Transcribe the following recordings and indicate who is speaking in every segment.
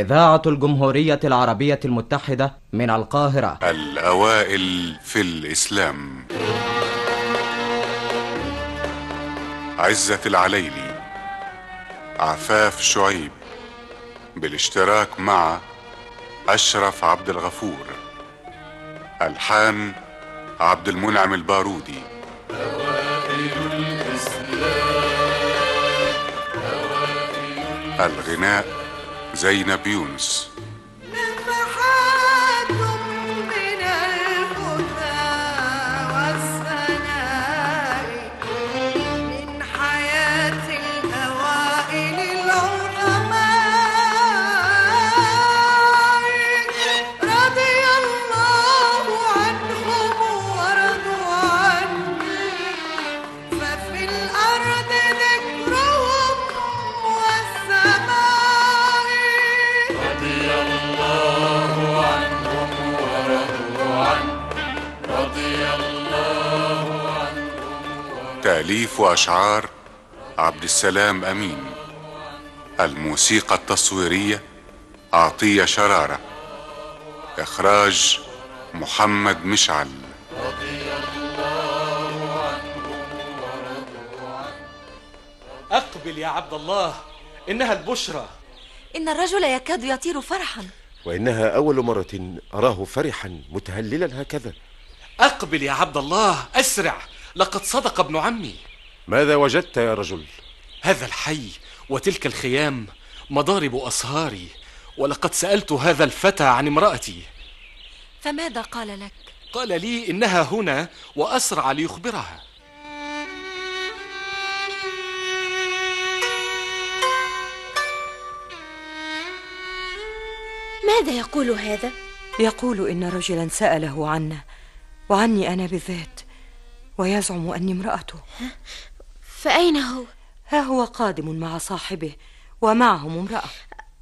Speaker 1: إذاعة الجمهورية العربية المتحدة من القاهرة.
Speaker 2: الأوائل في الإسلام. عزة العليلي عفاف شعيب بالاشتراك مع أشرف عبد الغفور ألحان عبد المنعم البارودي. الغناء زينب يونس تأليف وأشعار عبد السلام أمين. الموسيقى التصويرية عطية شرارة. إخراج محمد مشعل.
Speaker 3: أقبل يا عبد الله إنها البشرى.
Speaker 4: إن الرجل يكاد يطير فرحا.
Speaker 5: وإنها أول مرة أراه فرحا متهللا هكذا.
Speaker 3: أقبل يا عبد الله أسرع. لقد صدق ابن عمي.
Speaker 5: ماذا وجدت يا رجل؟
Speaker 3: هذا الحي وتلك الخيام مضارب أسهاري ولقد سألت هذا الفتى عن امرأتي.
Speaker 4: فماذا قال لك؟
Speaker 3: قال لي إنها هنا وأسرع ليخبرها.
Speaker 6: ماذا يقول هذا؟
Speaker 7: يقول إن رجلا سأله عنا وعني أنا بالذات. ويزعم أني امرأته.
Speaker 6: فأين هو؟
Speaker 7: ها هو قادم مع صاحبه ومعهم امرأة.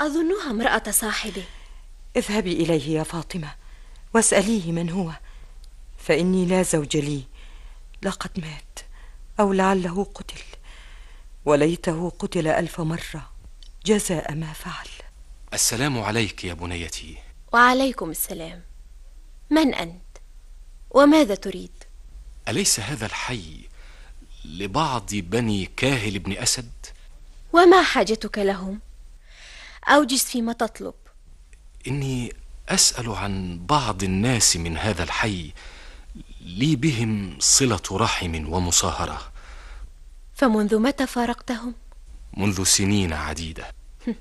Speaker 6: أظنها امرأة صاحبه.
Speaker 7: اذهبي إليه يا فاطمة واسأليه من هو. فإني لا زوج لي. لقد مات أو لعله قتل. وليته قتل ألف مرة. جزاء ما فعل.
Speaker 3: السلام عليك يا بنيتي.
Speaker 6: وعليكم السلام. من أنت؟ وماذا تريد؟
Speaker 3: أليس هذا الحي لبعض بني كاهل بن أسد؟
Speaker 6: وما حاجتك لهم؟ أوجز فيما تطلب
Speaker 3: إني أسأل عن بعض الناس من هذا الحي لي بهم صلة رحم ومصاهرة
Speaker 6: فمنذ متى فارقتهم؟
Speaker 3: منذ سنين عديدة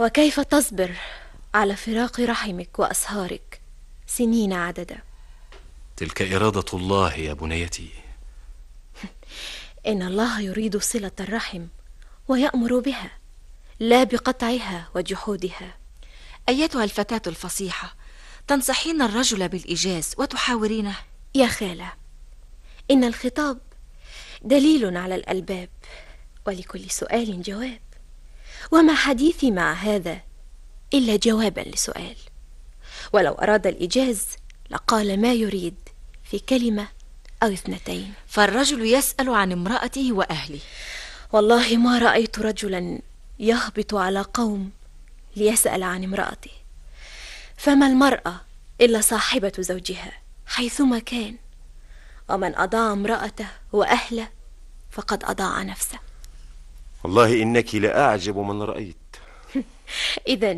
Speaker 6: وكيف تصبر على فراق رحمك وأسهارك سنين عددا
Speaker 3: تلك إرادة الله يا بنيتي.
Speaker 6: إن الله يريد صلة الرحم ويأمر بها لا بقطعها وجحودها.
Speaker 4: أيتها الفتاة الفصيحة تنصحين الرجل بالإيجاز وتحاورينه؟
Speaker 6: يا خالة إن الخطاب دليل على الألباب ولكل سؤال جواب. وما حديثي مع هذا إلا جوابا لسؤال. ولو أراد الإيجاز لقال ما يريد. في كلمة أو اثنتين.
Speaker 4: فالرجل يسأل عن امرأته وأهله.
Speaker 6: والله ما رأيت رجلا يهبط على قوم ليسأل عن امرأته. فما المرأة إلا صاحبة زوجها حيثما كان؟ ومن أضاع امرأته وأهله فقد أضاع نفسه.
Speaker 5: والله إنك لأعجب من رأيت.
Speaker 6: إذا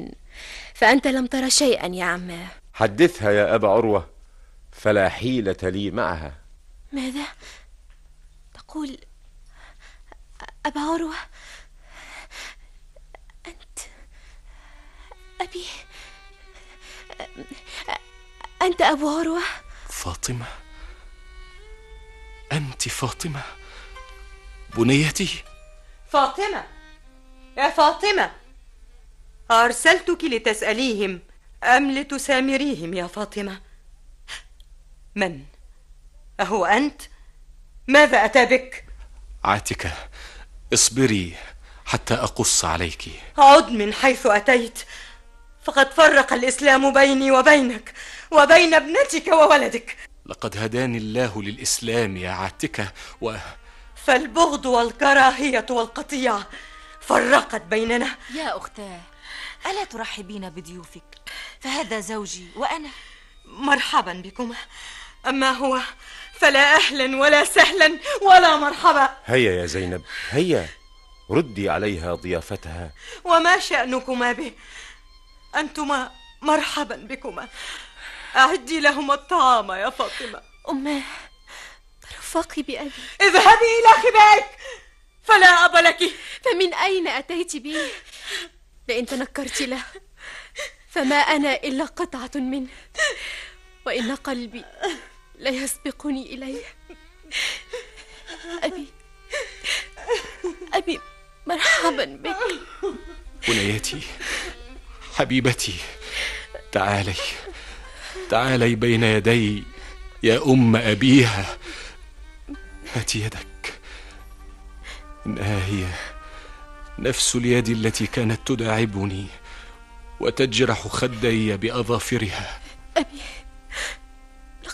Speaker 6: فأنت لم تر شيئا يا عماه
Speaker 5: حدثها يا أبا عروة. فلا حيلة لي معها.
Speaker 6: ماذا؟ تقول أبا عروة أنت أبي؟ أنت أبو عروة
Speaker 3: فاطمة أنت فاطمة. بنيتي.
Speaker 7: فاطمة! يا فاطمة! أرسلتك لتسأليهم أم لتسامريهم يا فاطمة؟ من؟ أهو أنت؟ ماذا أتى بك؟
Speaker 3: عاتكة اصبري حتى أقص عليك.
Speaker 7: عد من حيث أتيت فقد فرق الإسلام بيني وبينك وبين ابنتك وولدك.
Speaker 3: لقد هداني الله للإسلام يا عاتكة و...
Speaker 7: فالبغض والكراهية والقطيعة فرقت بيننا.
Speaker 4: يا أختاه ألا ترحبين بضيوفك؟ فهذا زوجي وأنا
Speaker 7: مرحبا بكما. أما هو فلا أهلا ولا سهلا ولا مرحبا.
Speaker 5: هيا يا زينب هيا. ردي عليها ضيافتها.
Speaker 7: وما شأنكما به؟ أنتما مرحبا بكما. أعدي لهما الطعام يا فاطمة.
Speaker 6: أماه رفقي بأبي.
Speaker 7: اذهبي إلى خبائك. فلا أب لك.
Speaker 6: فمن أين أتيت به؟ لئن تنكرت له. فما أنا إلا قطعة منه. وإن قلبي ليسبقني إليه. أبي أبي مرحبا بك.
Speaker 3: بنيتي حبيبتي تعالي تعالي بين يدي يا أم أبيها. هات يدك. إنها هي نفس اليد التي كانت تداعبني وتجرح خدي بأظافرها.
Speaker 6: أبي.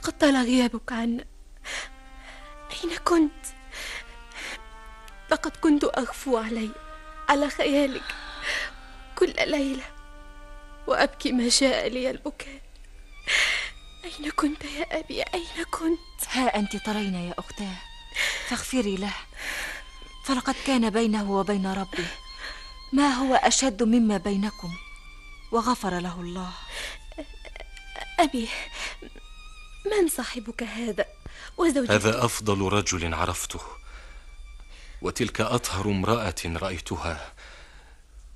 Speaker 6: لقد طال غيابك عنا أين كنت؟ لقد كنت أغفو علي على خيالك كل ليلة وأبكي ما شاء لي البكاء. أين كنت يا أبي؟ أين كنت؟
Speaker 4: ها أنت ترين يا أختاه. فاغفري له. فلقد كان بينه وبين ربه ما هو أشد مما بينكم وغفر له الله.
Speaker 6: أبي من صاحبك هذا؟ وزوجتك؟
Speaker 3: هذا أفضل رجل عرفته. وتلك أطهر امرأة رأيتها.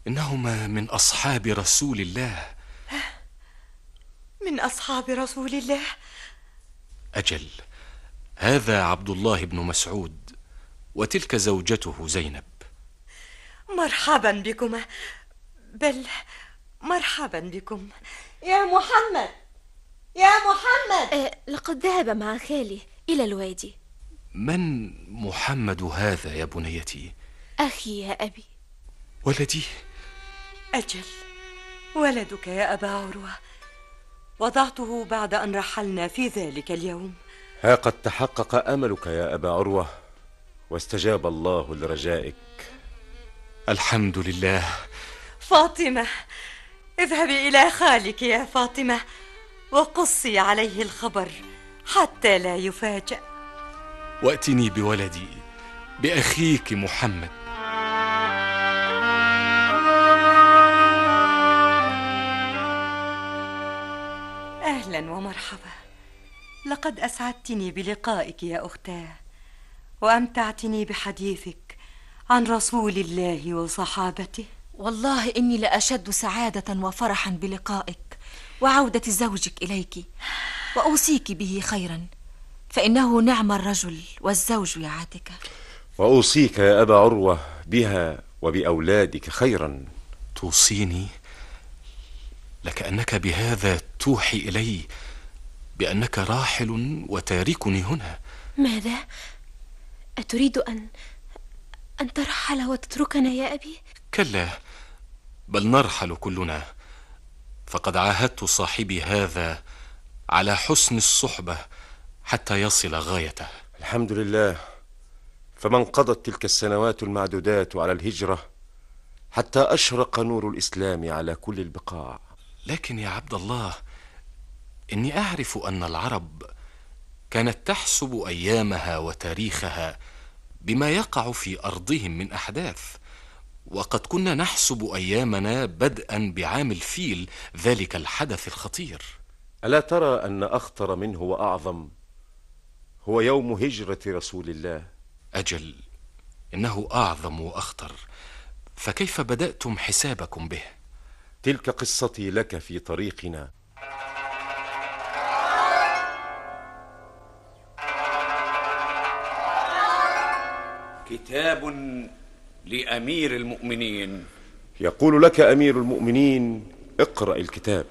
Speaker 3: إنهما من أصحاب رسول الله.
Speaker 7: من أصحاب رسول الله؟
Speaker 3: أجل هذا عبد الله بن مسعود وتلك زوجته زينب.
Speaker 7: مرحبا بكما. بل مرحبا بكم. يا محمد! يا محمد!
Speaker 6: آه لقد ذهب مع خالي إلى الوادي.
Speaker 3: من محمد هذا يا بنيتي؟
Speaker 6: أخي يا أبي.
Speaker 3: ولدي
Speaker 7: أجل ولدك يا أبا عروة. وضعته بعد أن رحلنا في ذلك اليوم.
Speaker 5: ها قد تحقق أملك يا أبا عروة واستجاب الله لرجائك.
Speaker 3: الحمد لله.
Speaker 7: فاطمة اذهبي إلى خالك يا فاطمة. وقصي عليه الخبر حتى لا يفاجأ.
Speaker 3: وأتني بولدي بأخيك محمد.
Speaker 7: أهلا ومرحبا. لقد أسعدتني بلقائك يا أختاه وأمتعتني بحديثك عن رسول الله وصحابته.
Speaker 4: والله إني لأشد سعادة وفرحا بلقائك. وعودة زوجك إليك وأوصيك به خيرا فإنه نعم الرجل والزوج يا عاتكة
Speaker 5: وأوصيك يا أبا عروة بها وبأولادك خيرا.
Speaker 3: توصيني؟ لكأنك بهذا توحي إلي بأنك راحل وتاركني هنا.
Speaker 6: ماذا؟ أتريد أن أن ترحل وتتركنا يا أبي؟
Speaker 3: كلا بل نرحل كلنا. فقد عاهدت صاحبي هذا على حسن الصحبة حتى يصل غايته.
Speaker 5: الحمد لله. فمن قضت تلك السنوات المعدودات على الهجرة حتى أشرق نور الإسلام على كل البقاع.
Speaker 3: لكن يا عبد الله إني أعرف أن العرب كانت تحسب أيامها وتاريخها بما يقع في أرضهم من أحداث. وقد كنا نحسب أيامنا بدءا بعام الفيل ذلك الحدث الخطير.
Speaker 5: ألا ترى أن أخطر منه وأعظم هو يوم هجرة رسول الله؟
Speaker 3: أجل إنه أعظم وأخطر. فكيف بدأتم حسابكم به؟
Speaker 5: تلك قصتي لك في طريقنا.
Speaker 8: كتاب لأمير المؤمنين.
Speaker 5: يقول لك أمير المؤمنين اقرأ الكتاب.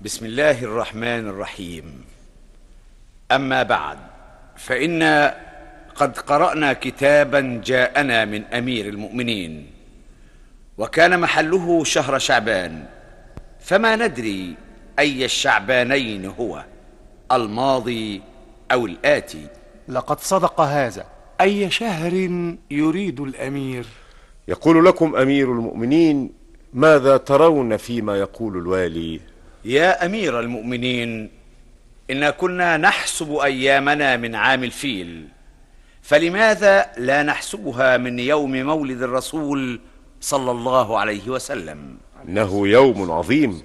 Speaker 8: بسم الله الرحمن الرحيم. أما بعد فانا قد قرأنا كتابا جاءنا من أمير المؤمنين وكان محله شهر شعبان. فما ندري أي الشعبانين هو الماضي أو الآتي.
Speaker 9: لقد صدق هذا. أي شهر يريد الأمير؟
Speaker 5: يقول لكم أمير المؤمنين ماذا ترون فيما يقول الوالي؟
Speaker 8: يا أمير المؤمنين انا كنا نحسب أيامنا من عام الفيل فلماذا لا نحسبها من يوم مولد الرسول صلى الله عليه وسلم؟
Speaker 5: إنه يوم عظيم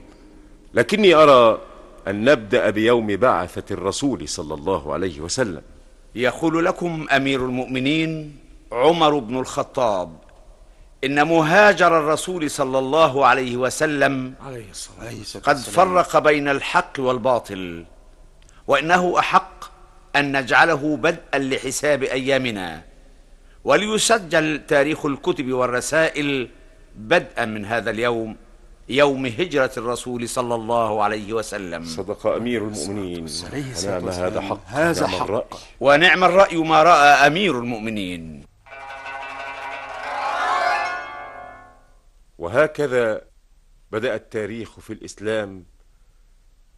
Speaker 5: لكني أرى أن نبدأ بيوم بعثة الرسول صلى الله عليه وسلم.
Speaker 8: يقول لكم أمير المؤمنين عمر بن الخطاب إن مهاجر الرسول صلى الله عليه وسلم
Speaker 10: عليه الصلاة
Speaker 8: قد فرق بين الحق والباطل وإنه أحق أن نجعله بدءا لحساب أيامنا وليسجل تاريخ الكتب والرسائل بدءا من هذا اليوم. يوم هجرة الرسول صلى الله عليه وسلم.
Speaker 5: صدق أمير المؤمنين. ونعم هذا حق.
Speaker 9: هذا
Speaker 5: نعم.
Speaker 9: حق.
Speaker 5: الرأي.
Speaker 8: ونعم الرأي ما رأى أمير المؤمنين.
Speaker 5: وهكذا بدأ التاريخ في الإسلام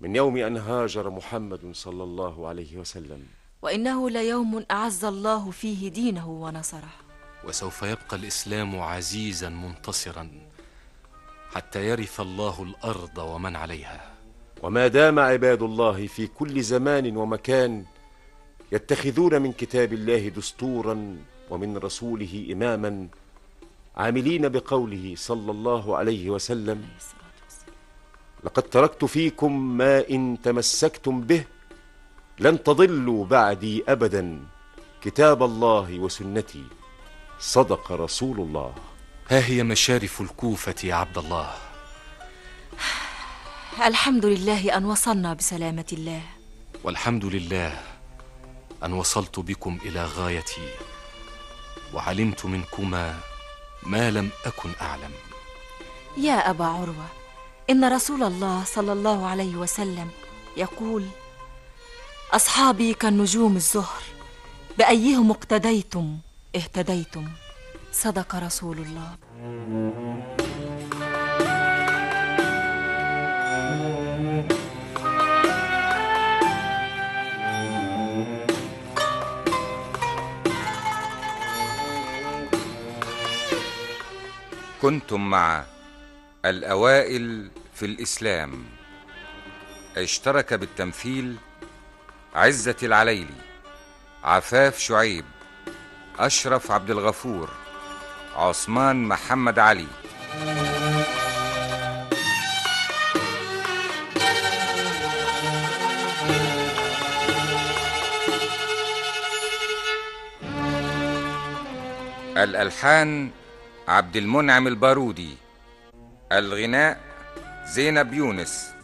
Speaker 5: من يوم أن هاجر محمد صلى الله عليه وسلم.
Speaker 4: وإنه ليوم أعز الله فيه دينه ونصره.
Speaker 3: وسوف يبقى الإسلام عزيزا منتصرا. حتى يرث الله الأرض ومن عليها.
Speaker 5: وما دام عباد الله في كل زمان ومكان يتخذون من كتاب الله دستورا ومن رسوله إماما عاملين بقوله صلى الله عليه وسلم لقد تركت فيكم ما إن تمسكتم به لن تضلوا بعدي ابدا كتاب الله وسنتي صدق رسول الله.
Speaker 3: ها هي مشارف الكوفة يا عبد الله.
Speaker 4: الحمد لله أن وصلنا بسلامة الله.
Speaker 3: والحمد لله أن وصلت بكم إلى غايتي. وعلمت منكما ما لم أكن أعلم.
Speaker 4: يا أبا عروة إن رسول الله صلى الله عليه وسلم يقول أصحابي كالنجوم الزهر بأيهم اقتديتم اهتديتم. صدق رسول الله.
Speaker 11: كنتم مع الأوائل في الإسلام. اشترك بالتمثيل عزة العليلي عفاف شعيب أشرف عبد الغفور. عثمان محمد علي. الألحان عبد المنعم البارودي. الغناء زينب يونس.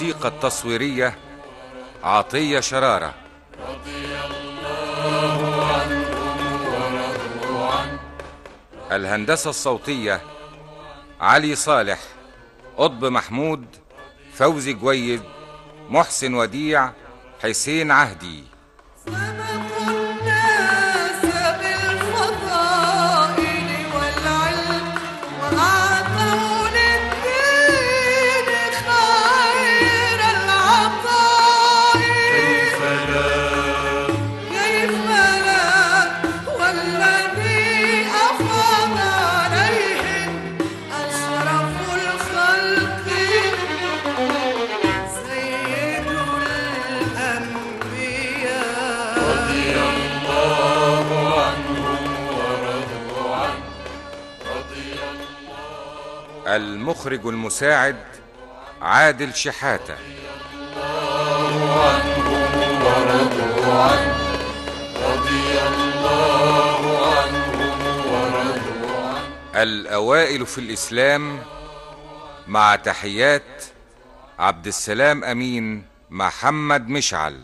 Speaker 11: الموسيقى التصويرية عطية شرارة. الهندسة الصوتية علي صالح قطب محمود فوزي جويد محسن وديع حسين عهدي. المخرج المساعد عادل شحاتة.
Speaker 12: ورضوا عنه رضي الله عنهم ورضوا عنه
Speaker 11: الأوائل في الإسلام مع تحيات عبد السلام أمين محمد مشعل.